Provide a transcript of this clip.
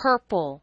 purple.